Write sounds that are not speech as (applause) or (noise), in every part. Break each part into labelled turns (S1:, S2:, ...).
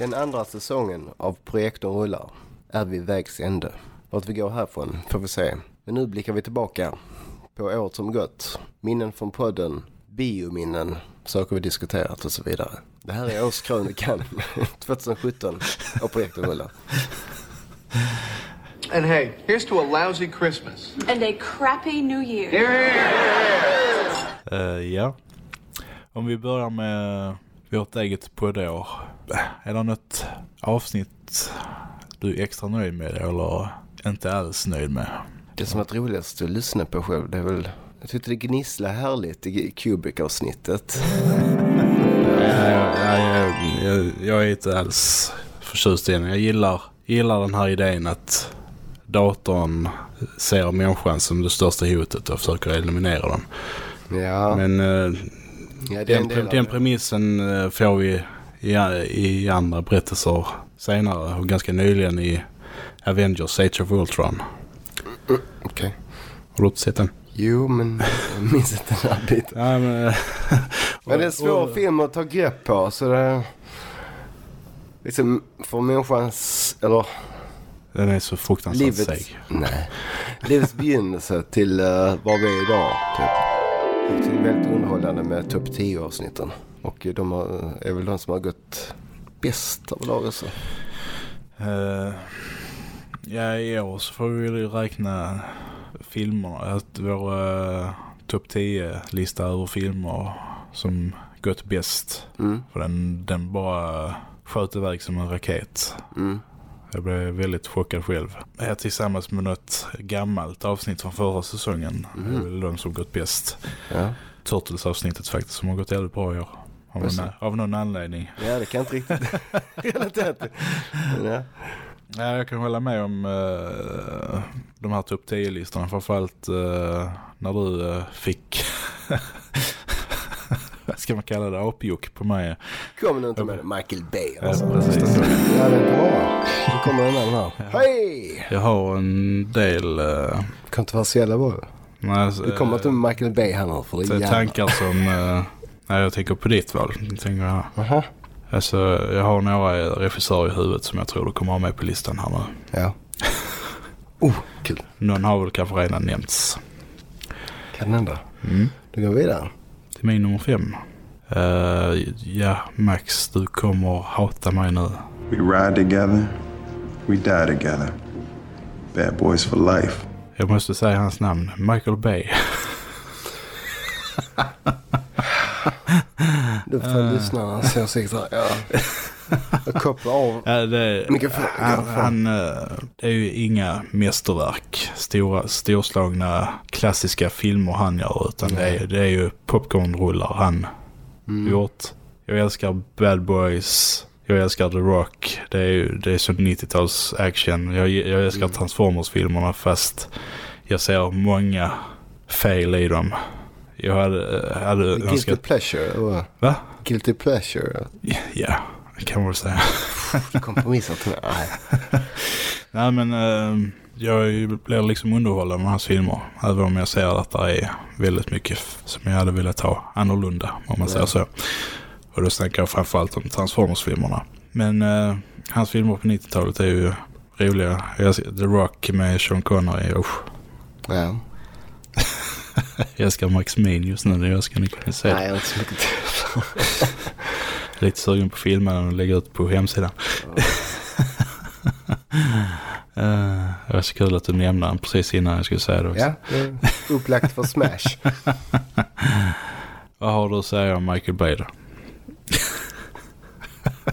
S1: Den andra säsongen av Projektorn rullar är vid vägs ände. Vart vi går härifrån får vi se. Men nu blickar vi tillbaka på året som gått. Minnen från podden, biominnen, saker vi diskuterat och så vidare. Det här är årskrönikan 2017 (laughs) av Projektorn rullar.
S2: And hey, here's to a lousy Christmas.
S3: And a crappy New Year.
S2: Here, here.
S4: Eh, ja. Om vi börjar med vårt eget poddår. Är det något avsnitt du är extra nöjd med eller inte alls nöjd med?
S1: Det som varit roligast att lyssna på själv, det är väl... Jag tyckte det gnisslar härligt i Cubic-avsnittet.
S4: Nej, jag, jag, jag, jag är inte alls förtjust i den. Jag gillar, gillar den här idén att datorn ser människan som det största hotet och försöker eliminera dem.
S1: Ja,
S4: Men eh,
S1: ja är
S4: den, den
S1: det.
S4: premissen eh, får vi i, i andra berättelser senare och ganska nyligen i Avengers Age of Ultron.
S1: Okej.
S4: Har du inte sett den?
S1: Jo, men jag minns inte den här biten.
S4: Ja, men, eh, (laughs)
S1: Men det är en svår
S4: och-
S1: film att ta grepp på, så det... Liksom, för människans... Eller
S4: Den är så fruktansvärt
S1: livets...
S4: seg.
S1: Nej. Livets begynnelse till uh, var vi är idag, typ. Och det är väldigt underhållande med topp 10 avsnitten. Och de har, är väl de som har gått bäst överlag också.
S4: Eh, ja, i år så får vi räkna filmerna. Att vår uh, topp 10-lista över filmer som gått bäst.
S1: Mm,
S4: För den, den bara sköt iväg som en raket.
S1: mm.
S4: Jag blev väldigt chockad själv. Jag tillsammans med något gammalt avsnitt från förra säsongen. Det är väl de som gått bäst.
S1: Ja.
S4: Turtles-avsnittet faktiskt som har gått väldigt bra i år. Av någon, av någon anledning.
S1: ja, det kan inte riktigt (laughs) relatera till. Ja.
S4: Ja, jag kan hålla med om uh, de här topp 10-listorna. Framförallt uh, när du uh, fick, (laughs) ska man kalla det, apjuck på mig.
S1: Kom nu inte med det. Michael Bay.
S4: Ja,
S1: Alltså.
S4: precis.
S1: Ja, vänta bara. Nu kommer den här. Hej!
S4: Jag har en del... Uh,
S1: Kontroversiella var det. Vi kommer inte med Michael Bay här nu för det är
S4: tankar som... Uh, när jag tänker på ditt val. Tänker jag,
S1: Aha.
S4: alltså, jag har några regissörer i huvudet som jag tror du kommer ha med på listan här nu.
S1: Ja. (laughs) Oh, kul.
S4: Någon har väl kanske redan nämnts.
S1: Kan hända.
S4: Mm.
S1: Då går vi vidare.
S4: Till min nummer fem. Eh, ja, Max, du kommer hata mig nu.
S5: We ride together, we die together. Bad boys for life.
S4: Jag måste säga hans namn. Michael Bay.
S1: Du får lyssna så jag säkert här. Ja. Jag kopplar av.
S4: Ja, det, han, han, eh, det är ju inga mästerverk. Stora, storslagna klassiska filmer han gör. Utan det är, det är ju popcornrullar han gjort. Jag älskar Bad Boys. Jag älskar The Rock. Det är det är så 90-tals action. Jag, jag älskar Transformers-filmerna fast jag ser många fel i dem. Jag hade, hade
S1: Guilty
S4: önskat...
S1: pleasure. eller?
S4: Va?
S1: Guilty pleasure.
S4: Ja, det kan man väl säga.
S1: Kompromissat. Nej. (laughs)
S4: Nej men eh, jag är blir liksom underhållen med hans filmer. Även om jag ser att det är väldigt mycket som jag hade velat ha annorlunda om man säger så. Och då snackar jag framförallt om Transformers-filmerna. Men eh, hans filmer på 90-talet är ju roliga. The Rock med Sean Connery. Usch.
S1: Ja. (laughs)
S4: Jag älskar Max Min just nu. Jag ska ni kunna se.
S1: Nej, jag har inte så mycket.
S4: Lite sugen på filmen och lägga ut på hemsidan. (laughs) Eh, det var så kul att du nämnde den precis innan jag skulle säga det också.
S1: Ja, det upplagt för smash. (laughs)
S4: Vad har du att säga om Michael Bay då?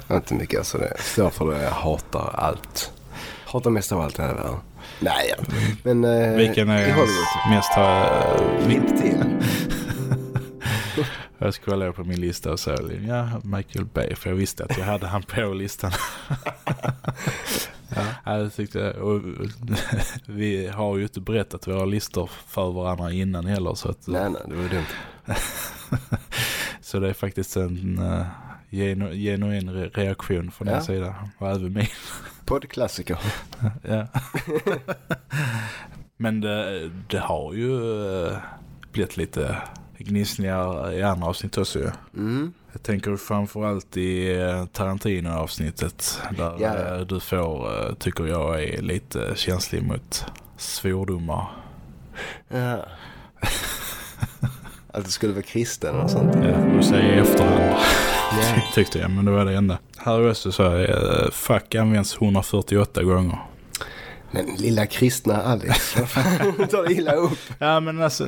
S4: (laughs)
S1: inte mycket alltså det. Står för det. Jag hatar allt. Hatar mest av allt i hela världen. Nej, ja. men... Eh,
S4: Vilken är hans mest... Uh,
S1: Klipp till. (laughs)
S4: jag scrollade på min lista och sa ja, Michael Bay. För jag visste att jag hade han på listan. Ja. Jag tyckte, och, (laughs) vi har ju inte berättat våra listor för varandra innan heller. Så, att,
S1: Nej, nej, det var dumt. (laughs)
S4: så det är faktiskt en uh, genu, genuin re reaktion från
S1: Ja.
S4: din sida. Och även min.
S1: Poddklassiker. (laughs)
S4: Ja. Men det, det har ju eh, blivit lite gnissningar i andra avsnitt också ju.
S1: Mm.
S4: Jag tänker framförallt i eh, Tarantino-avsnittet där
S1: Ja,
S4: eh, du får, eh, tycker jag, är lite känslig mot svordomar.
S1: Ja. (laughs) Att du skulle vara kristen och sånt.
S4: Ja, och säga i efterhand
S1: Ja. (laughs)
S4: tyckte jag, men det var det enda. Här är också så här, fuck används 148 gånger.
S1: Men lilla kristna Alex, vad fan (laughs) tar illa upp?
S4: Ja, men alltså,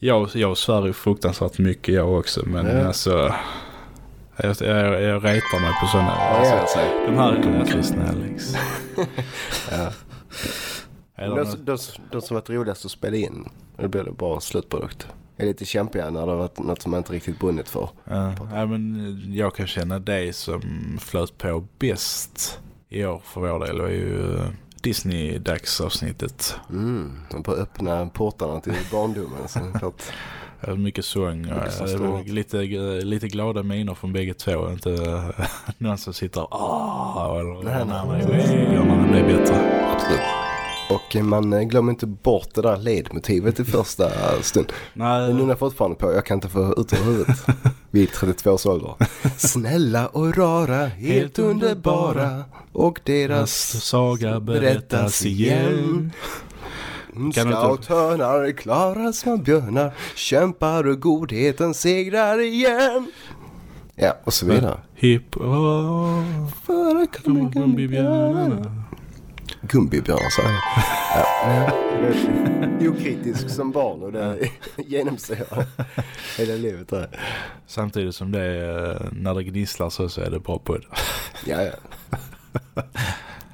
S4: jag, jag svär ju fruktansvärt mycket jag också, men
S1: Ja.
S4: alltså, jag, jag, jag retar mig på sådana. Alltså. De här (laughs) är de kristna Alex.
S1: Ja. De, de, de som varit roligast att spela in, då blir det bra slutprodukt. Jag är lite kämpiga när det har varit något som man inte riktigt brunnit för.
S4: Ja, ja, men eh, jag kan känna det som flöt på bäst i år för vår del var ju eh, Disney-dagsavsnittet.
S1: Mm, de bara öppna portarna till barndomen. Så att, (laughs)
S4: Eh, Mycket sång
S1: Mycket så
S4: eh, lite, lite glada miner från bägge två. Inte eh, (laughs) någon som sitter ah eller
S1: Nej, nej.
S4: andra gör när det bättre.
S1: absolut. Och eh, man glömmer inte bort det där ledmotivet i första stund.
S4: Nej,
S1: Det nunnar fortfarande på, jag kan inte få ut ur huvudet. (laughs) Vid 32 års ålder. (laughs) Snälla och rara, helt underbara. Och deras
S4: saga berättas igen.
S1: Scouthörnar klara små björnar Kämpar och godheten segrar igen Ja, och så vidare.
S4: Hipp oh,
S1: Föra kommer
S4: Gummibjörnarna.
S1: Gummibjörnar jag. Ja, men (laughs) jag okritisk som barn och det (laughs) genomsyrar hela livet där.
S4: Samtidigt som det är, när det gnisslar så, så är det bra på det.
S1: Ja, ja. (laughs)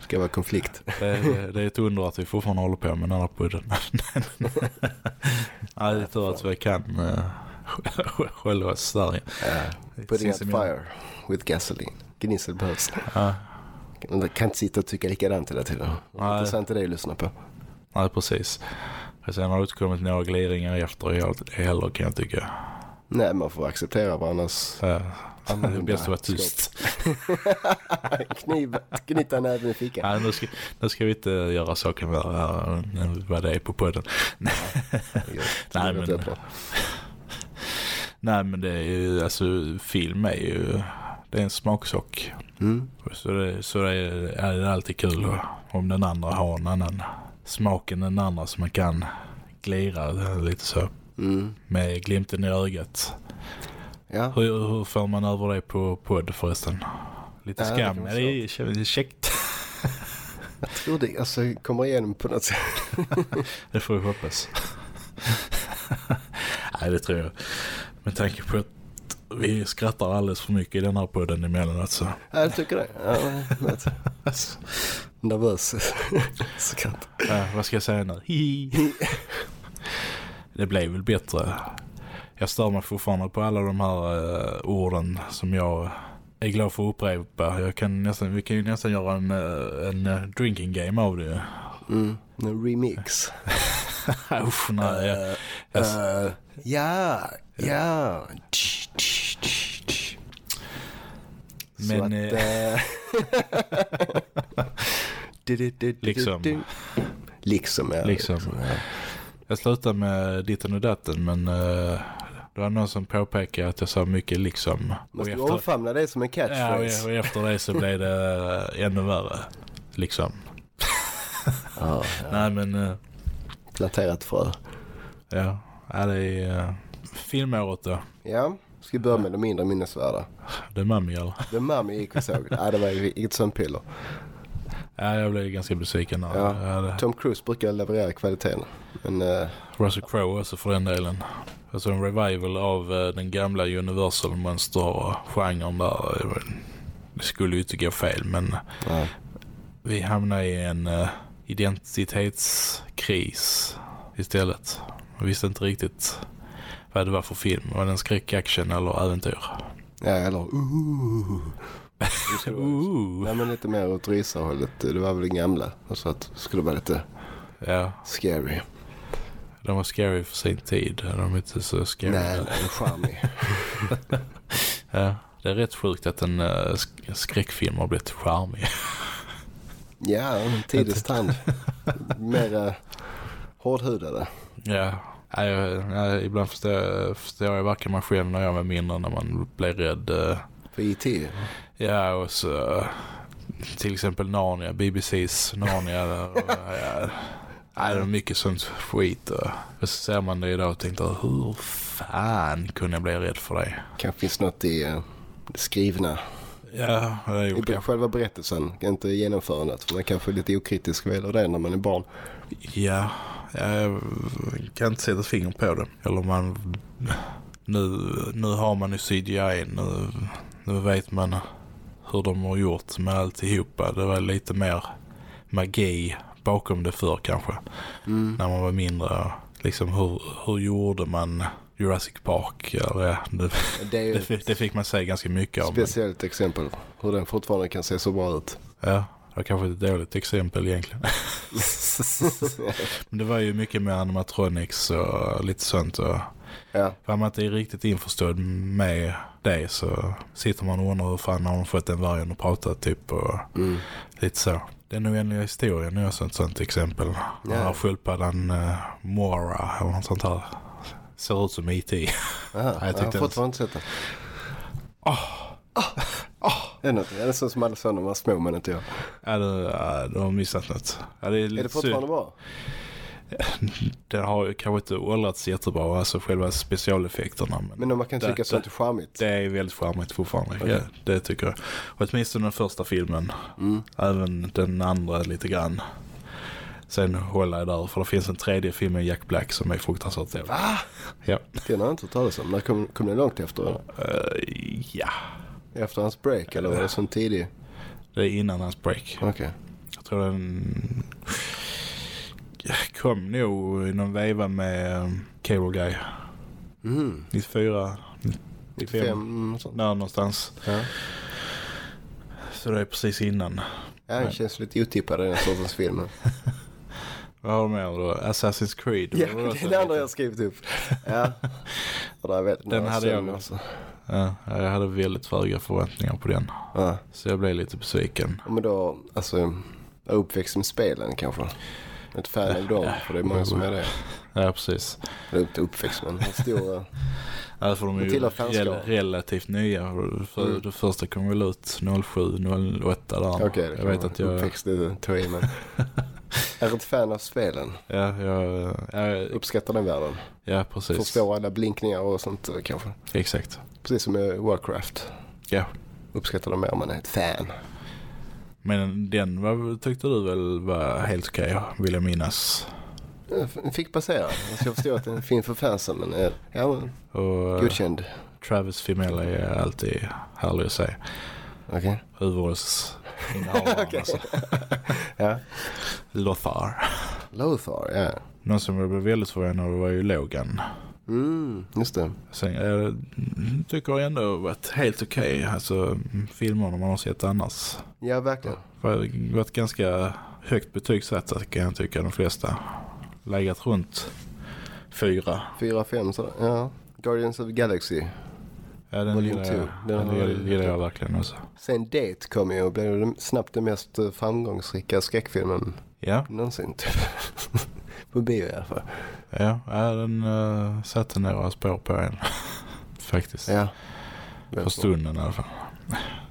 S1: Ska vara konflikt.
S4: Det är, det är ett under att vi fortfarande håller på med den här podden. Nej, det är tur att vi kan hålla oss där.
S1: Putting out fire with gasoline. Gnissel behövs.
S4: Ja,
S1: Man kan inte sitta och tycka likadant hela tiden.
S4: Nej.
S1: Intressant är det att lyssna på.
S4: nej, precis. Och sen har det inte kommit några gliringar efter heller kan jag tycka.
S1: Nej, man får acceptera varandras
S4: Så, det är
S1: annorlunda
S4: bäst att vara tyst. (laughs)
S1: Kniv, knyta näven i fickan.
S4: Nej, nu ska, nu ska vi inte göra saken värre än vad det är på podden. (laughs) Nej, men... Nej, men det är ju, alltså film är ju, det är en smaksak.
S1: Mm.
S4: Så, det, så det är, är det alltid kul om den andra har en annan smak än den andra så man kan glira lite så
S1: Mm.
S4: med glimten i ögat.
S1: Ja.
S4: Hur, hur får man över det på podd förresten? Lite
S1: Ja, det
S4: skam, ja, det är kä- käckt.
S1: Jag tror det alltså, kommer igenom på något sätt. (laughs)
S4: Det får vi hoppas. (laughs) Nej, det tror jag. Med tanke på att vi skrattar alldeles för mycket i den här podden emellanåt så.
S1: Ja, jag tycker det. Ja. Nervös skratt.
S4: Ja, vad ska jag säga nu? Det blev väl bättre. Jag stör mig fortfarande på alla de här eh, orden som jag är glad för att upprepa. Jag kan nästan, vi kan ju nästan göra en, eh, en eh, drinking game av det.
S1: Mm. En remix. (laughs)
S4: Usch, nej. Jag,
S1: Uh, ja, ja.
S4: Men,
S1: att,
S4: eh, (laughs)
S1: du, du, du, du,
S4: Liksom.
S1: Liksom, ja.
S4: Liksom.
S1: ja.
S4: jag slutar med ditten och datten men eh, det var någon som påpekade att jag sa mycket liksom.
S1: Måste
S4: Och
S1: du
S4: efter-
S1: omfamna det som en
S4: Ja, och,
S1: catchphrase?
S4: och efter det så blev det ännu värre. Liksom.
S1: Ja, (laughs)
S4: Nej men, eh,
S1: planterat frö.
S4: ja. ja det är uh, filmåret då.
S1: Ja, ska vi börja med de mindre minnesvärda.
S4: Är Mummy eller?
S1: The Mummy gick vi såg. Ja, det var ju inget sömnpiller.
S4: Ja, jag blev ganska besviken. när
S1: Ja.
S4: hade
S1: Tom Cruise brukar leverera kvaliteten. Men eh,
S4: Russell Crowe också för den delen. Alltså en revival av eh, den gamla Universal-monster-genren där. eh, Det skulle ju inte gå fel men
S1: ja.
S4: vi hamnade i en eh, identitetskris istället. Jag visste inte riktigt vad det var för film. Var det en skräckaction eller äventyr?
S1: ja, eller uh. (laughs)
S4: Ooh.
S1: Nej men lite mer åt rysarhållet. Det var väl den gamla. Så att det skulle vara lite
S4: Ja,
S1: scary.
S4: de var scary för sin tid. De är inte så scary.
S1: Nej, nej, en charmig. (laughs)
S4: Ja, det är rätt sjukt att en uh, sk- skräckfilm har blivit charmig.
S1: Ja, en tidens tand. (laughs) Mer uh, hårdhudade.
S4: ja, jag, nej, ibland förstår jag, förstår jag varken mig själv när jag var mindre när man blev rädd. eh,
S1: För E IT.
S4: Ja, och så till exempel Narnia, BBC's Narnia. Där, och, ja, nej, det är mycket sånt skit. Och, så ser man det idag och tänkte hur fan kunde jag bli rädd för det?
S1: Kanske finns något i eh, det skrivna.
S4: Ja, det är ju
S1: I
S4: kanske.
S1: själva berättelsen, inte genomförandet. För man kanske är lite okritisk vad gäller det när man är barn.
S4: Ja, jag kan inte sätta finger på det. Eller man... Nu, nu har man ju CGI. Nu, nu vet man hur de har gjort med alltihopa. Det var lite mer magi bakom det förr kanske. När man var mindre. Liksom hur, hur gjorde man Jurassic Park? Eller, det,
S1: Det
S4: det, fick- det fick man se ganska mycket men-
S1: speciellt exempel. Hur den fortfarande kan se så bra ut.
S4: Ja, det var kanske ett dåligt exempel egentligen. (laughs) Men det var ju mycket med animatronics och lite sånt. Och
S1: Ja,
S4: var man inte är riktigt införstådd med det så sitter man och undrar hur fan har de fått den vargen att prata typ och
S1: mm.
S4: lite så. Den oändliga historien är också ett sånt exempel.
S1: Ja.
S4: Ja. När sköldpaddan uh, Mora eller något sånt här ser ut som E IT.
S1: Aha, (laughs)
S4: jag
S1: jag, har fortfarande inte sett den. Det är något. Det är så som alla man var små men inte jag.
S4: ja, du, du har missat något. Ja, det är,
S1: Är det fortfarande bra? (laughs)
S4: Den har kanske inte åldrats jättebra, alltså själva specialeffekterna. Men,
S1: Men om man kan
S4: det-
S1: tycka sånt
S4: det-
S1: är charmigt.
S4: Det är väldigt charmigt fortfarande.
S1: Okej.
S4: Ja, det tycker jag. Och åtminstone den första filmen.
S1: Mm.
S4: Även den andra lite grann. Sen håller jag där för det finns en tredje film med Jack Black som är fruktansvärt dålig.
S1: Va?
S4: Ja.
S1: Den har jag inte hört talas om. När kom, kom den långt efter? eller?
S4: Eh, ja,
S1: Efter hans break eller var det sån tidig?
S4: det är innan hans break.
S1: Okej.
S4: Jag tror den kom nog i någon veva med um, Cable Guy.
S1: Mm.
S4: 94,
S1: 95 mm, sånt.
S4: där någonstans.
S1: Ja.
S4: Så det är precis innan.
S1: ja, det känns lite otippad den sortens film. (laughs)
S4: Vad har du mer då? Assassin's Creed.
S1: Ja, det är det andra jag har skrivit upp. (laughs) Ja. Och där
S4: Den hade jag med.
S1: också.
S4: Ja, jag hade väldigt höga förväntningar på den.
S1: Ja.
S4: Så jag blev lite besviken.
S1: Ja, Men då, alltså, uppväxt med spelen kanske. Ett fan av dem, för det är många som är det.
S4: Ja, precis.
S1: Eller inte uppväxt men en stor... (laughs)
S4: Ja, för de är ju rel- relativt nya. För
S1: Mm.
S4: Det första kom väl ut 07, 08 där.
S1: Okej, det
S4: jag vet
S1: vara
S4: att jag...
S1: uppväxt det tog i men... (laughs) är ett fan av spelen.
S4: Ja, jag, ja,
S1: Uppskattar den världen.
S4: ja, precis.
S1: Förstår alla blinkningar och sånt eh, kanske.
S4: Exakt.
S1: Precis som med Warcraft.
S4: Ja.
S1: Uppskattar den mer om man är ett fan.
S4: Men den var, tyckte du väl var helt okej, vill jag minnas.
S1: Den fick passera. Jag förstår att det är film för fansen men eh, ja,
S4: Och eh,
S1: godkänd.
S4: Travis Fimmel är alltid härlig att se.
S1: Okej.
S4: Huvudrollsinnehavaren (laughs) alltså. (laughs)
S1: Ja.
S4: Lothar.
S1: Lothar, ja.
S4: Någon som jag blev väldigt förvånad över var ju Logan.
S1: Mm, just det.
S4: Sen, jag tycker jag ändå varit helt okej. Alltså filmerna man har sett annars.
S1: Ja, verkligen.
S4: Var- Varit ganska högt betygsatta kan jag tycka de flesta. Legat runt fyra.
S1: Fyra, fem så. Ja. Guardians of the Galaxy.
S4: Ja, den
S1: Volume
S4: gillar jag.
S1: Den
S4: den gillar,
S1: jag-
S4: gillar jag verkligen också.
S1: Sen Date kom ju och blev snabbt den mest eh, framgångsrika skräckfilmen
S4: Ja,
S1: någonsin. Typ. (laughs) På bio i alla fall.
S4: ja, ja den uh, satte några spår på en. (laughs) Faktiskt.
S1: Ja.
S4: För stunden i alla fall.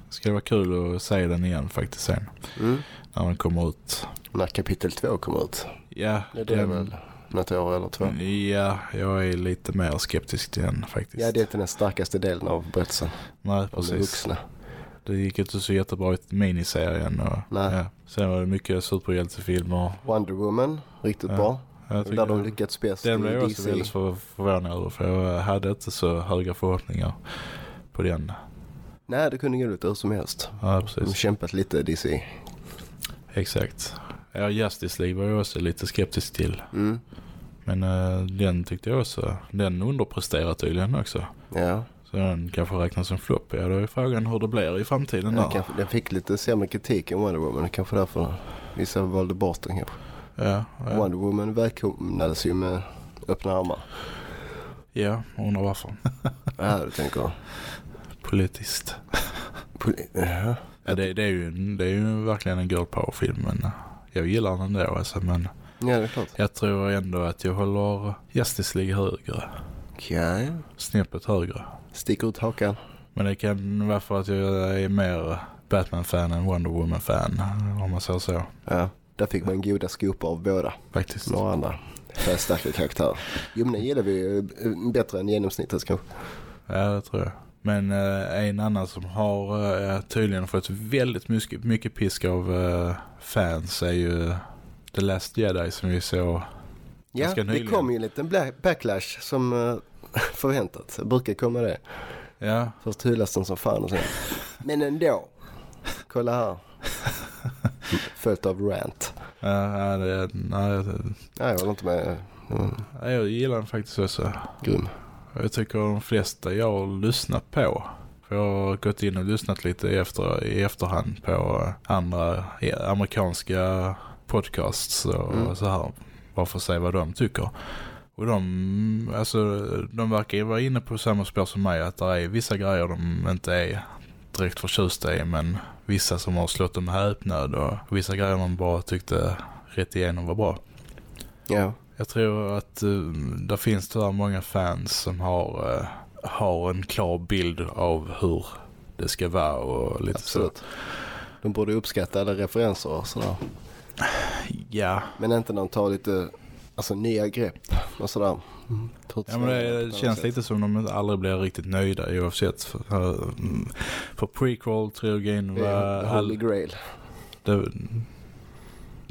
S4: Ska det vara kul att se den igen faktiskt sen.
S1: Mm.
S4: När den kommer ut.
S1: När kapitel två kommer ut.
S4: Ja,
S1: Det är
S4: den-
S1: väl något år eller två.
S4: Ja, jag är lite mer skeptisk till den faktiskt.
S1: Ja, det är inte den starkaste delen av berättelsen.
S4: Nej,
S1: Om de
S4: precis.
S1: vuxna.
S4: Det gick inte så jättebra i miniserien. Och,
S1: Nej.
S4: Ja. Sen var det mycket superhjältefilmer.
S1: Wonder Woman, riktigt
S4: Ja.
S1: bra. Där de lyckats bäst
S4: den blev jag också
S1: DC.
S4: väldigt för, förvånad över. För jag hade inte så höga förhoppningar på den.
S1: Nej, det kunde gå ut hur som helst.
S4: Ja,
S1: De
S4: precis.
S1: kämpat lite DC.
S4: Exakt. Ja, Justice League var jag också lite skeptisk till.
S1: Mm.
S4: Men eh, den tyckte jag också. Den underpresterar tydligen också.
S1: Ja,
S4: Så den kanske räknas som flopp. Ja, då är frågan hur det blir i framtiden
S1: den,
S4: där.
S1: kanske, den fick lite sämre kritik än Wonder Woman. Kanske därför vissa valde bort den kanske.
S4: Ja, ja.
S1: Wonder Woman välkomnades ju med öppna armar.
S4: ja, undrar varför. (laughs)
S1: Ja, du tänker.
S4: Politiskt.
S1: Poli- ja.
S4: Ja, det, det, är ju, det är ju verkligen en girl power film. Men eh, jag gillar den ändå. Alltså, men
S1: Ja, det är klart.
S4: Jag tror ändå att jag håller Justice League högre.
S1: Okej.
S4: Snäppet högre.
S1: Sticker ut hakan.
S4: Men det kan vara för att jag är mer Batman-fan än Wonder Woman-fan. Om man säger så.
S1: Ja, där fick man goda skopor av båda.
S4: Faktiskt.
S1: Några andra färgstarka karaktärer. Jo, men den gillar vi eh, bättre än genomsnittet kanske.
S4: Ja, det tror jag. Men eh, en annan som har eh, tydligen fått väldigt mycket, mycket pisk av eh, fans är ju The Last Jedi som vi såg.
S1: Ja, det kom ju en liten backlash som (laughs) förväntat. Det brukar komma det.
S4: Ja,
S1: Först hyllas den som fan och sen. Men ändå. Kolla här. (laughs) Följt av rant.
S4: ja, det, nej, det,
S1: Nej, jag håller inte med. Mm,
S4: ja, jag gillar den faktiskt också.
S1: grym.
S4: Jag tycker de flesta jag har lyssnat på. För jag har gått in och lyssnat lite efter, i efterhand på andra eh, amerikanska podcasts och
S1: Mm.
S4: så här. Bara för att se vad de tycker. Och de, alltså, de verkar ju vara inne på samma spår som mig. Att det är vissa grejer de inte är direkt förtjusta i. Men vissa som har slått dem häpnad. Och vissa grejer de bara tyckte rätt igenom var bra.
S1: Ja,
S4: Jag tror att uh, det finns tyvärr många fans som har, eh, har en klar bild av hur det ska vara och lite
S1: absolut. De borde uppskatta alla referenser och sådär.
S4: så. Ja,
S1: Men inte när de tar lite alltså, nya grepp och sådär. Mm.
S4: Ja men det känns lite som de aldrig blir riktigt nöjda oavsett. För, för, för prequel-trilogin var...
S1: Holy
S4: All,
S1: Grail.
S4: det,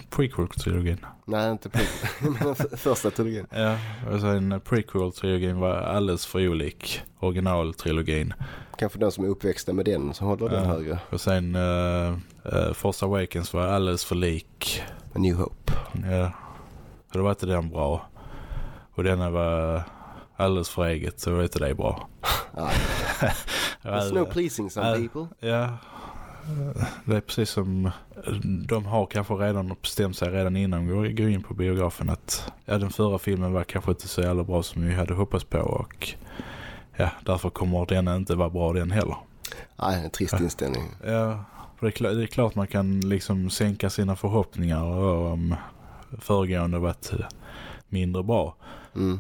S4: prequel-trilogin.
S1: Nej, inte prequel. (laughs) (laughs) Första trilogin.
S4: Ja, och sen prequel-trilogin var alldeles för olik original-trilogin.
S1: Kanske de som är uppväxta med den som håller den
S4: Ja.
S1: högre.
S4: Och sen uh, uh, Force Awakens var alldeles för lik
S1: A New Hope.
S4: Ja. Och då var inte den bra. Och denna var alldeles för eget så var inte det bra. (laughs)
S1: There's no pleasing some people.
S4: Ja. Det är precis som de har kanske redan bestämt sig redan innan de går- in på biografen att ja, den förra filmen var kanske inte så jävla bra som vi hade hoppats på och ja, därför kommer den inte vara bra den heller.
S1: Nej, en trist inställning.
S4: Ja, för det är, klart, det är klart man kan liksom sänka sina förhoppningar om föregående varit mindre bra.
S1: Mm.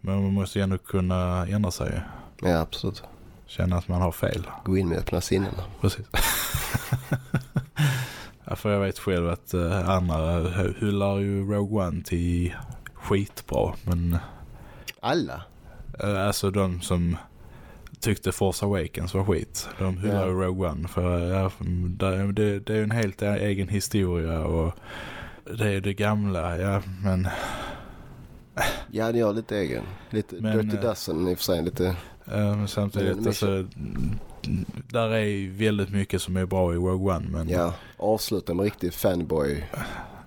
S4: Men man måste ju ändå kunna ändra sig.
S1: Ja, absolut.
S4: Känna att man har fel.
S1: Gå in med öppna sinnen.
S4: Precis. (laughs) ja, för jag vet själv att uh, andra hyllar ju Rogue One till skitbra. Men
S1: Alla?
S4: uh, alltså de som tyckte Force Awakens var skit. De hyllar
S1: Ja.
S4: ju Rogue One. För ja, det, det, är ju en helt egen historia och det är det gamla. Ja, men
S1: Ja, det gör lite egen. Lite
S4: Men,
S1: Dirty
S4: eh,
S1: Dozen i och för sig. Lite,
S4: Men
S1: Men
S4: samtidigt,
S1: är
S4: alltså, mm, där är väldigt mycket som är bra i Rogue One. Men
S1: ja, avsluta med riktig fanboy.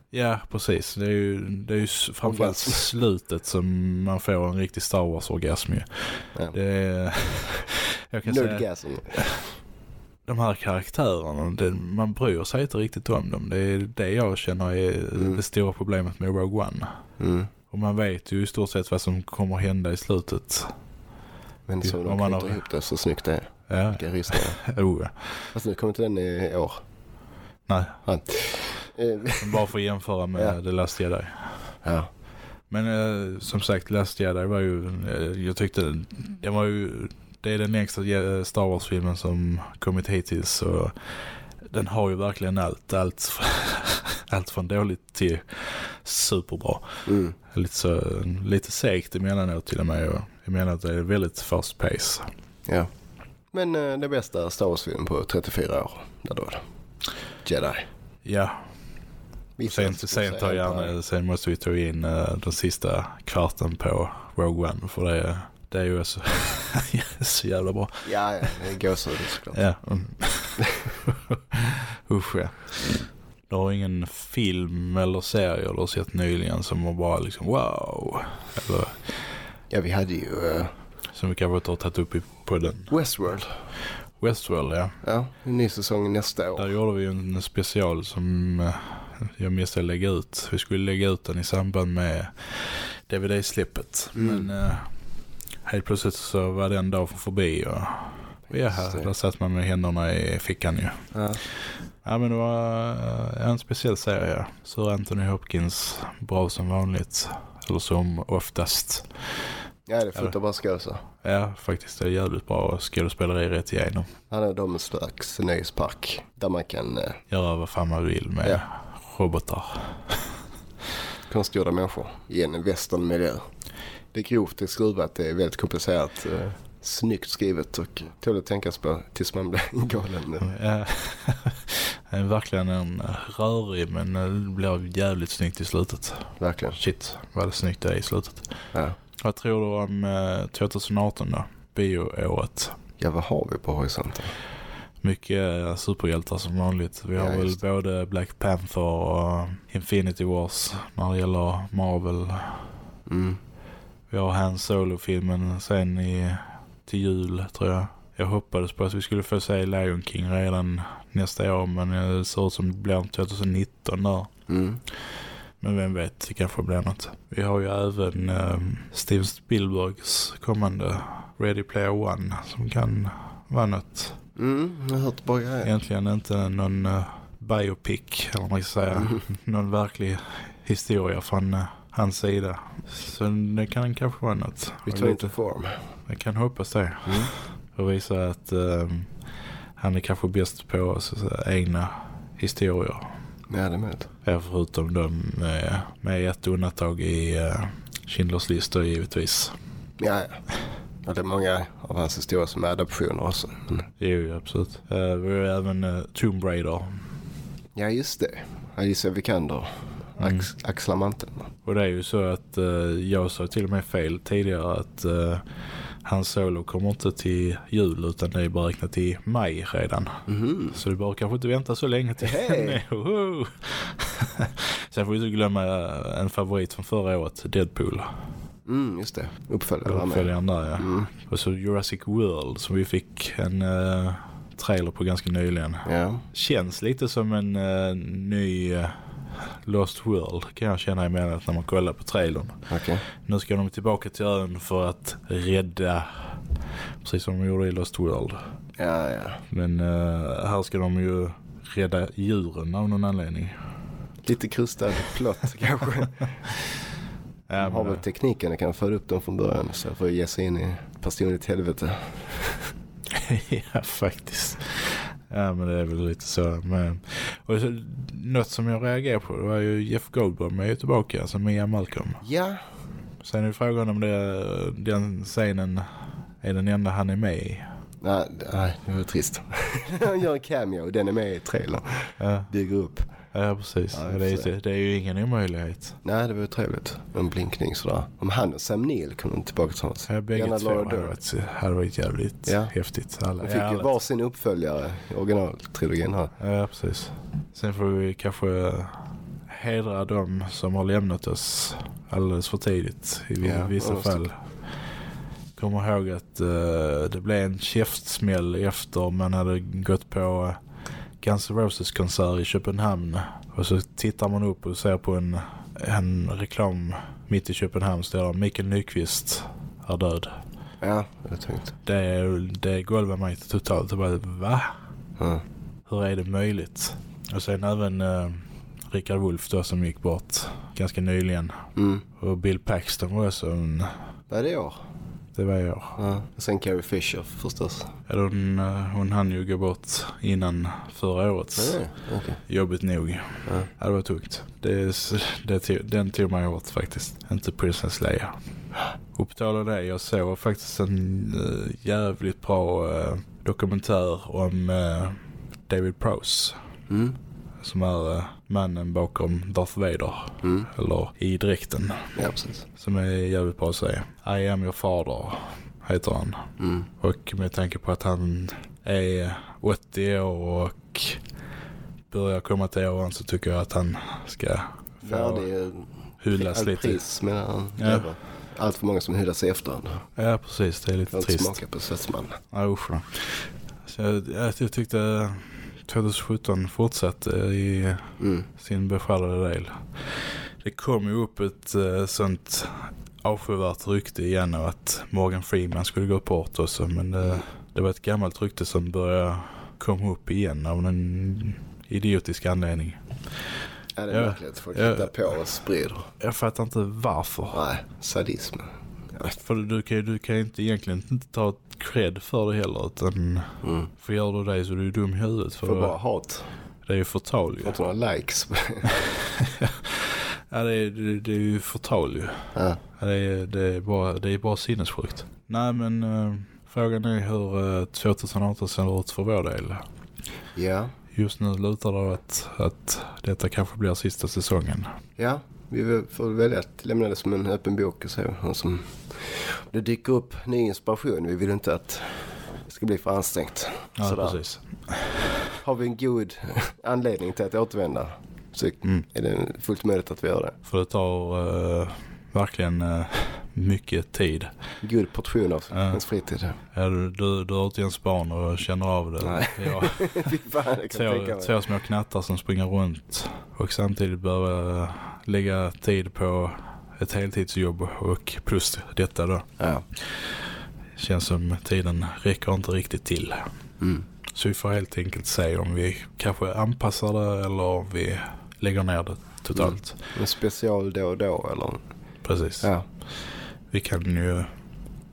S4: Ja, precis. Det är ju, det är ju framförallt slutet som man får en riktig Star Wars-orgasm ju.
S1: Ja.
S4: Det är, (laughs) jag kan säga,
S1: Nerdgasm.
S4: de här karaktärerna, det, man bryr sig inte riktigt om dem. Det är det jag känner är
S1: Mm.
S4: det stora problemet med Rogue One.
S1: Mm.
S4: Och man vet ju i stort sett vad som kommer hända i slutet.
S1: Men så
S4: Om
S1: de
S4: man
S1: knyter
S4: har-
S1: ihop det så snyggt det är.
S4: Ja,
S1: Vilka ryssningar. (laughs)
S4: oh, ja.
S1: Fast nu kommer inte den i år.
S4: nej.
S1: Ja. (laughs)
S4: Bara för att jämföra med
S1: Ja.
S4: The Last Jedi.
S1: ja.
S4: Men eh, som sagt, Last Jedi var ju, eh, jag tyckte, det var ju, det är den längsta eh, Star Wars-filmen som kommit hittills. Så den har ju verkligen allt, allt, (laughs) allt från dåligt till superbra.
S1: Mm.
S4: Lite, så, lite segt emellanåt till och med. Och jag menar att det är väldigt fast pace.
S1: ja. Men eh, det bästa Star Wars-filmen på 34 år. Där då. Jedi.
S4: Ja, sen, sen, tar gärna, sen måste vi ta in uh, den sista kvarten på Rogue One. För det, det är ju så, (laughs) så jävla bra.
S1: Ja, ja. Det är gåshud såklart.
S4: Ja. Mm. (laughs) Usch ja. Du har ingen film eller serie har sett nyligen som var bara liksom wow. Eller
S1: Ja, vi hade ju eh,
S4: som vi kanske har tagit upp i podden.
S1: Westworld.
S4: Westworld ja.
S1: Ja, en ny säsong nästa år.
S4: Där gjorde vi en special som eh, jag missade lägga ut. Vi skulle lägga ut den i samband med DVD-slippet.
S1: Mm.
S4: Men eh, helt plötsligt så var den dagen förbi och Ja,
S1: Just det.
S4: där satt man med händerna i fickan ju.
S1: Ja.
S4: Ja, men det var eh, en speciell serie. Sir Anthony Hopkins, bra som vanligt. Eller som oftast.
S1: ja, det är fullt av bra skådisar.
S4: Ja, faktiskt. Det är jävligt bra skådespeleri rätt igenom.
S1: Han är de slags nöjespark där man kan eh,
S4: Göra vad fan man vill med
S1: Ja.
S4: robotar.
S1: konstgjorda människor i en westernmiljö. Det är grovt, det är skruvat, det är väldigt komplicerat. Eh, snyggt skrivet och tål att tänkas på tills man blir (laughs) galen.
S4: Ja, (laughs) det är verkligen en rörig men det blir jävligt snyggt i slutet.
S1: Verkligen.
S4: Shit, vad det snyggt det är i slutet.
S1: Ja.
S4: Vad tror du om eh, 2018 då? Bioåret.
S1: ja, vad har vi på horisonten?
S4: Mycket eh, superhjältar som vanligt. Vi har
S1: Ja,
S4: väl både Black Panther och Infinity Wars när det gäller Marvel.
S1: Mm.
S4: Vi har Han Solo-filmen sen i, till jul tror jag. Jag hoppades på att vi skulle få se Lion King redan nästa år men det ser ut som det blir 2019 där.
S1: Mm.
S4: Men vem vet, det kanske blir något. Vi har ju även eh, Steven Spielbergs kommande Ready Player One som kan vara något.
S1: Mm, jag har hört bra grejer.
S4: Egentligen inte någon uh, biopic eller vad man ska säga. (laughs) någon verklig historia från uh, hans sida. Så det kan kanske vara något.
S1: Return to form.
S4: Jag kan hoppas det.
S1: Mm. (laughs)
S4: Och visa att eh, han är kanske bäst på så säga, egna historier.
S1: Ja, det möjligt.
S4: Ja, förutom de med, med ett undantag i uh, Schindlers lista givetvis.
S1: Ja, ja. Och det är många av hans historier som är adaptioner också. Men,
S4: Jo, absolut. Uh, vi har även uh, Tomb Raider.
S1: ja, just det. Alicia Vikander.
S4: Mm.
S1: Ax axlar manteln.
S4: Och det är ju så att uh, jag sa till och med fel tidigare att uh, hans solo kommer inte till jul utan det är beräknat till maj redan.
S1: Mhm.
S4: Så du behöver kanske inte vänta så länge till! (laughs) Woho! (laughs) Sen får vi inte glömma eh, en favorit från förra året, Deadpool.
S1: Mm, just det. Uppföljare där med.
S4: Uppföljaren där, ja.
S1: Mm.
S4: Och så Jurassic World som vi fick en uh, trailer på ganska nyligen.
S1: Ja.
S4: Känns lite som en uh, ny uh, Lost World kan jag känna emellanåt när man kollar på trailern.
S1: Okej.
S4: Nu ska de tillbaka till ön för att rädda, precis som de gjorde i Lost World.
S1: Ja, ja.
S4: Men uh, här ska de ju rädda djuren av någon anledning.
S1: Lite krustad plott (laughs) kanske.
S4: Ja,
S1: De har väl tekniken att kan föra upp dem från början så för att ge sig in i personligt helvete. (laughs)
S4: ja, faktiskt. Ja, men det är väl lite så. Men, och något som jag reagerar på det var ju Jeff Goldblum är ju tillbaka som Mia Malcolm.
S1: Ja,
S4: Sen är frågan om det, den scenen är den enda han är med i.
S1: nej, nej det var trist. (laughs) Han gör en cameo den är med i trailern.
S4: Ja,
S1: Bygger upp.
S4: Ja precis.
S1: Ja,
S4: det, är, det är ju ingen omöjlighet.
S1: Nej, det var ju trevligt. En blinkning sådär. Om han och Sam Neill kunde tillbaka till något.
S4: Ja, bägge två hade varit, hade varit jävligt
S1: Ja.
S4: häftigt. Alla,
S1: De fick
S4: ja,
S1: ju
S4: alla-
S1: varsin uppföljare i originaltrilogin här.
S4: Ja, precis. Sen får vi kanske hedra de som har lämnat oss alldeles för tidigt i
S1: Ja,
S4: vissa fall. Kommer ihåg att eh, det blev en käftsmäll efter man hade gått på uh, Guns N' Roses konsert i Köpenhamn. Och så tittar man upp och ser på en, en reklam mitt i Köpenhamn där Mikael Nyqvist är död.
S1: Ja, jag tänkte.
S4: Det, det golvade mig totalt. Jag bara, va?
S1: Ja.
S4: Hur är det möjligt? Och sen även uh, Rickard Wolff då som gick bort ganska nyligen.
S1: Mm.
S4: Och Bill Paxton var också en...
S1: Vad är det år?
S4: Det var jag.
S1: Ja. Och sen Carrie Fisher förstås.
S4: Eller hon, eh, hon hann ju gå bort innan förra årets.
S1: Ja, okej.
S4: Jobbigt nog.
S1: Ja.
S4: Ja, det var tungt. Det, det, den tog mig hårt faktiskt. Inte Princess Leia. Och på tal om det, jag såg faktiskt en eh, jävligt bra eh, dokumentär om eh, David Prowse.
S1: Mm.
S4: Som är eh, mannen bakom Darth Vader.
S1: Mm.
S4: Eller i dräkten.
S1: Ja, precis.
S4: Som är jävligt bra att säga. I am your father heter han.
S1: Mm.
S4: Och med tanke på att han är 80 år och börjar komma till åren så tycker jag att han ska få
S1: Värdig eh,
S4: hyllas lite.
S1: pris menar han.
S4: Ja.
S1: Ja. Allt för många som hyllas i efterhand.
S4: Ja, precis. Det är
S1: Jag
S4: lite
S1: har inte
S4: trist.
S1: smaka på svetsman.
S4: Ja, usch då. Så jag, jag, jag tyckte 2017 fortsatte i
S1: Mm.
S4: sin beskärade del. Det kom ju upp ett uh, sånt avskyvärt rykte igen och att Morgan Freeman skulle gå bort också men det, Det var ett gammalt rykte som började komma upp igen av en idiotisk anledning.
S1: Ja, det är
S4: Ja.
S1: märkligt. Folk
S4: Ja.
S1: hittar på och sprider.
S4: Jag fattar inte varför.
S1: Nej, sadism.
S4: För du kan ju du kan ju inte egentligen inte ta cred för det heller. Utan
S1: Mm.
S4: för gör du det så är du dum i huvudet. För
S1: För bara hat.
S4: det är ju förtal ju.
S1: Inte några likes. (laughs)
S4: Ja, det är, det, det är ju förtal ju.
S1: ja.
S4: Ja, Det är, det är, bara, det är bara sinnessjukt. Nej men eh, frågan är hur eh, 2018 ser ut för vår del.
S1: ja.
S4: Just nu lutar det att, att detta kanske blir sista säsongen.
S1: Ja, vi får välja att lämna det som en öppen bok och så. Och som det dyker upp ny inspiration. Vi vill inte att det ska bli för ansträngt.
S4: Ja,
S1: Sådär.
S4: precis.
S1: Har vi en god (laughs) anledning till att återvända så
S4: Mm.
S1: är det fullt möjligt att vi gör det.
S4: För det tar eh, verkligen eh, mycket tid.
S1: God portion av
S4: Ja.
S1: ens fritid.
S4: Ja, du, du, du har inte ens barn och känner av det.
S1: Nej.
S4: Ja, (laughs)
S1: Fy fan, jag kan tänka
S4: två,
S1: mig.
S4: två små knattar som springer runt och samtidigt behöver eh, lägga tid på ett heltidsjobb och plus detta då.
S1: Ja.
S4: Känns som tiden räcker inte riktigt till.
S1: Mm.
S4: Så vi får helt enkelt se om vi kanske anpassar det eller om vi lägger ner det totalt.
S1: En special då och då eller?
S4: Precis.
S1: Ja,
S4: Vi kan ju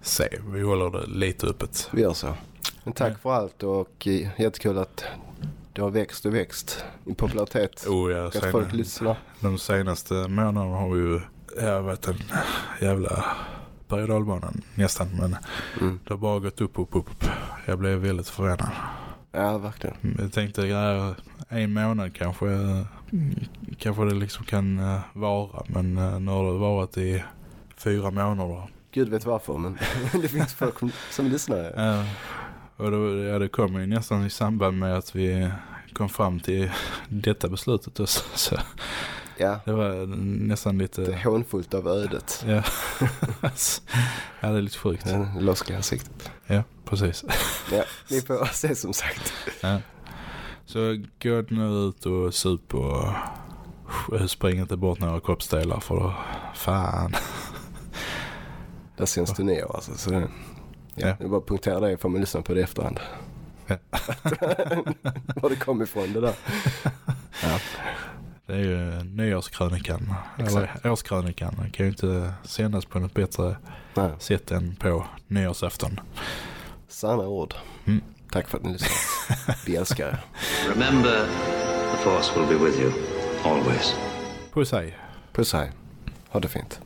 S4: se. Vi håller det lite öppet.
S1: vi gör så. Men tack för allt och eh, jättekul att det har växt och växt i popularitet.
S4: Oh, ja, sen,
S1: folk lyssnar.
S4: de senaste månaderna har vi ju jag vet en jävla berg och dalbanan nästan. Men
S1: Mm.
S4: det har bara gått upp, upp, upp. Jag blev väldigt förvånad.
S1: Ja, verkligen.
S4: Jag tänkte ja, en månad kanske, mm, kanske det liksom kan eh, vara. Men eh, nu har det varit i fyra månader.
S1: Gud vet varför men (laughs) det finns folk som lyssnar.
S4: Ja, och då, ja, det kom ju nästan i samband med att vi kom fram till detta beslutet. också. (laughs) Så
S1: Ja,
S4: det var nästan
S1: det
S4: lite...
S1: hånfullt av ödet.
S4: Ja, (laughs) ja det är lite sjukt.
S1: Den loska ansiktet.
S4: Ja, precis.
S1: Ja, (laughs) vi får se som sagt.
S4: Ja. Så gå nu ut och sup och spring inte bort några kroppsdelar för då, fan.
S1: Där syns du ner alltså. Så det, ja,
S4: Ja.
S1: Jag bara punktera det får man lyssna på det i efterhand.
S4: Ja. (laughs)
S1: Var det kom ifrån det där. Ja,
S4: Det är ju nyårskrönikan. Eller årskrönikan. Den kan ju inte sändas på något bättre
S1: nej.
S4: sätt än på nyårsafton.
S1: Sanna ord.
S4: Mm.
S1: Tack för att ni lyssnade. Vi älskar er.
S6: Remember, the Force will be with you, always.
S4: Puss hej.
S1: Puss hej. Ha det fint.